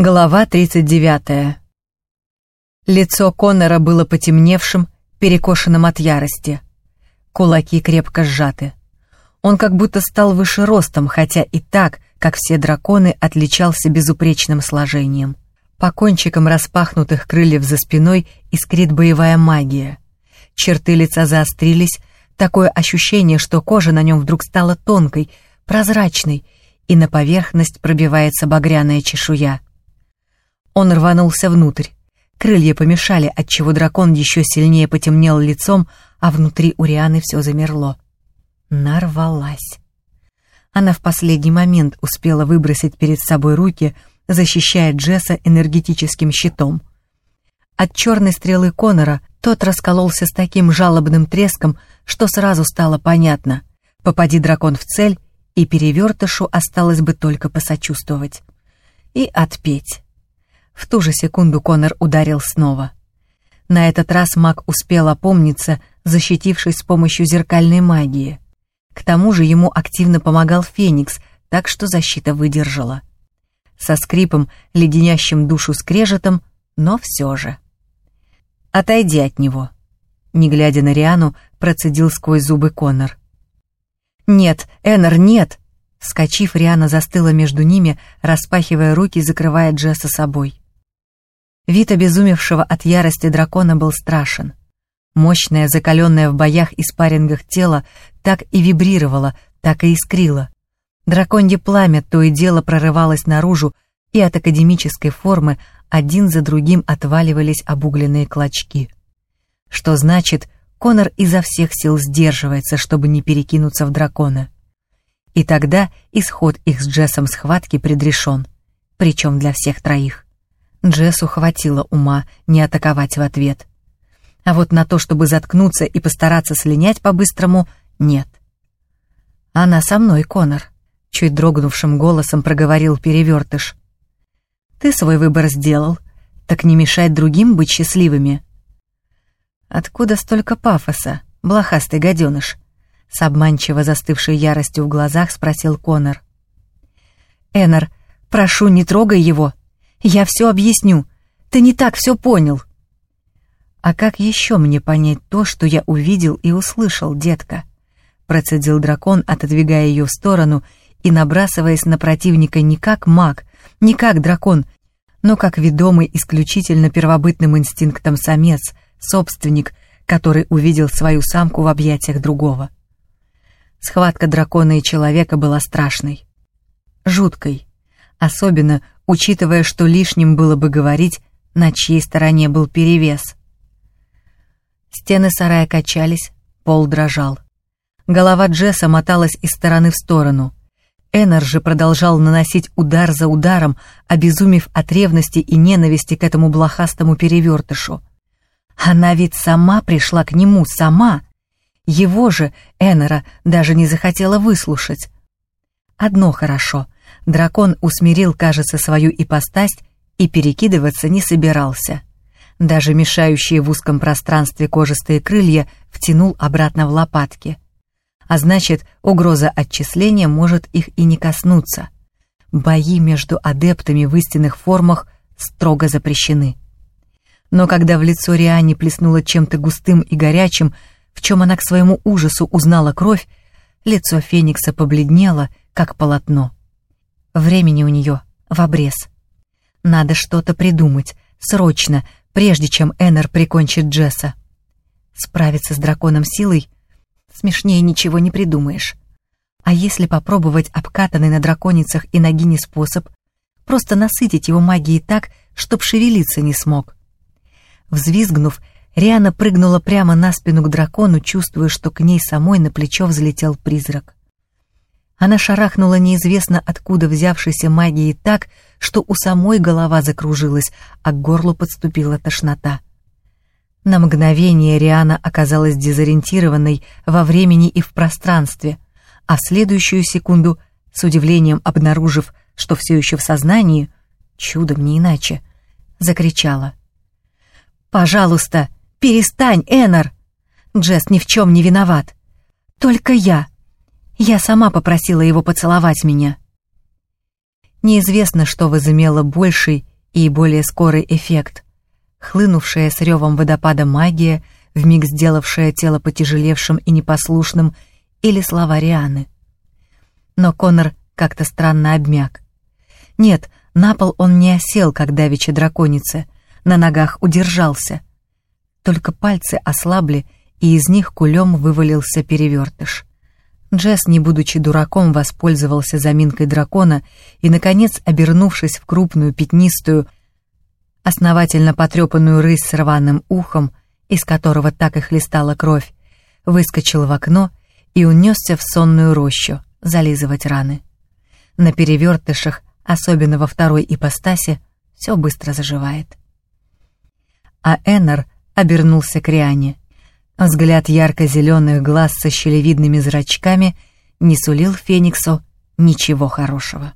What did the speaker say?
Глава 39. Лицо Коннора было потемневшим, перекошенным от ярости. Кулаки крепко сжаты. Он как будто стал выше ростом, хотя и так, как все драконы, отличался безупречным сложением. По кончикам распахнутых крыльев за спиной искрит боевая магия. Черты лица заострились, такое ощущение, что кожа на нем вдруг стала тонкой, прозрачной, и на поверхность пробивается багряная чешуя — он рванулся внутрь. Крылья помешали, отчего дракон еще сильнее потемнел лицом, а внутри у Рианы все замерло. Нарвалась. Она в последний момент успела выбросить перед собой руки, защищая Джесса энергетическим щитом. От черной стрелы Конора тот раскололся с таким жалобным треском, что сразу стало понятно. Попади дракон в цель, и перевертышу осталось бы только посочувствовать. И отпеть. В ту же секунду Конор ударил снова. На этот раз маг успел опомниться, защитившись с помощью зеркальной магии. К тому же ему активно помогал Феникс, так что защита выдержала. Со скрипом, леденящим душу скрежетом, но все же. «Отойди от него», — не глядя на Риану, процедил сквозь зубы Конор. «Нет, Эннер, нет!» Вскочив, Риана застыла между ними, распахивая руки, закрывая Джесса собой. Вид обезумевшего от ярости дракона был страшен. Мощное, закаленное в боях и спаррингах тело так и вибрировало, так и искрило. Драконье пламя то и дело прорывалось наружу, и от академической формы один за другим отваливались обугленные клочки. Что значит, Конор изо всех сил сдерживается, чтобы не перекинуться в дракона. И тогда исход их с Джессом схватки предрешен, причем для всех троих. Джессу хватило ума не атаковать в ответ. А вот на то, чтобы заткнуться и постараться слинять по-быстрому, нет. «Она со мной, Конор», — чуть дрогнувшим голосом проговорил перевертыш. «Ты свой выбор сделал, так не мешать другим быть счастливыми». «Откуда столько пафоса, блохастый гаденыш?» С обманчиво застывшей яростью в глазах спросил Конор. «Эннер, прошу, не трогай его», я все объясню. Ты не так все понял. А как еще мне понять то, что я увидел и услышал, детка? Процедил дракон, отодвигая ее в сторону и набрасываясь на противника не как маг, не как дракон, но как ведомый исключительно первобытным инстинктом самец, собственник, который увидел свою самку в объятиях другого. Схватка дракона и человека была страшной, жуткой, особенно учитывая, что лишним было бы говорить, на чьей стороне был перевес. Стены сарая качались, пол дрожал. Голова Джесса моталась из стороны в сторону. Эннер же продолжал наносить удар за ударом, обезумев от ревности и ненависти к этому блохастому перевертышу. Она ведь сама пришла к нему, сама. Его же, Эннера, даже не захотела выслушать. Одно хорошо — Дракон усмирил, кажется, свою ипостась и перекидываться не собирался. Даже мешающие в узком пространстве кожистые крылья втянул обратно в лопатки. А значит, угроза отчисления может их и не коснуться. Бои между адептами в истинных формах строго запрещены. Но когда в лицо Риане плеснуло чем-то густым и горячим, в чем она к своему ужасу узнала кровь, лицо Феникса побледнело, как полотно. Времени у нее в обрез. Надо что-то придумать, срочно, прежде чем Эннер прикончит Джесса. Справиться с драконом силой смешнее ничего не придумаешь. А если попробовать обкатанный на драконицах и ногине способ, просто насытить его магией так, чтоб шевелиться не смог? Взвизгнув, Риана прыгнула прямо на спину к дракону, чувствуя, что к ней самой на плечо взлетел призрак. Она шарахнула неизвестно откуда взявшейся магией так, что у самой голова закружилась, а к горлу подступила тошнота. На мгновение Риана оказалась дезориентированной во времени и в пространстве, а в следующую секунду, с удивлением обнаружив, что все еще в сознании, чудом не иначе, закричала. «Пожалуйста, перестань, Эннер! Джесс ни в чем не виноват. Только я, я сама попросила его поцеловать меня. Неизвестно, что возымело больший и более скорый эффект. Хлынувшая с ревом водопада магия, вмиг сделавшая тело потяжелевшим и непослушным, или слова Рианы. Но Конор как-то странно обмяк. Нет, на пол он не осел, как давеча драконица, на ногах удержался. Только пальцы ослабли, и из них кулем вывалился перевертыш. Джесс, не будучи дураком, воспользовался заминкой дракона и, наконец, обернувшись в крупную пятнистую, основательно потрепанную рысь с рваным ухом, из которого так и хлестала кровь, выскочил в окно и унесся в сонную рощу зализывать раны. На перевертышах, особенно во второй ипостаси, все быстро заживает. А Эннер обернулся к Риане. Взгляд ярко-зеленых глаз со щелевидными зрачками не сулил Фениксу ничего хорошего.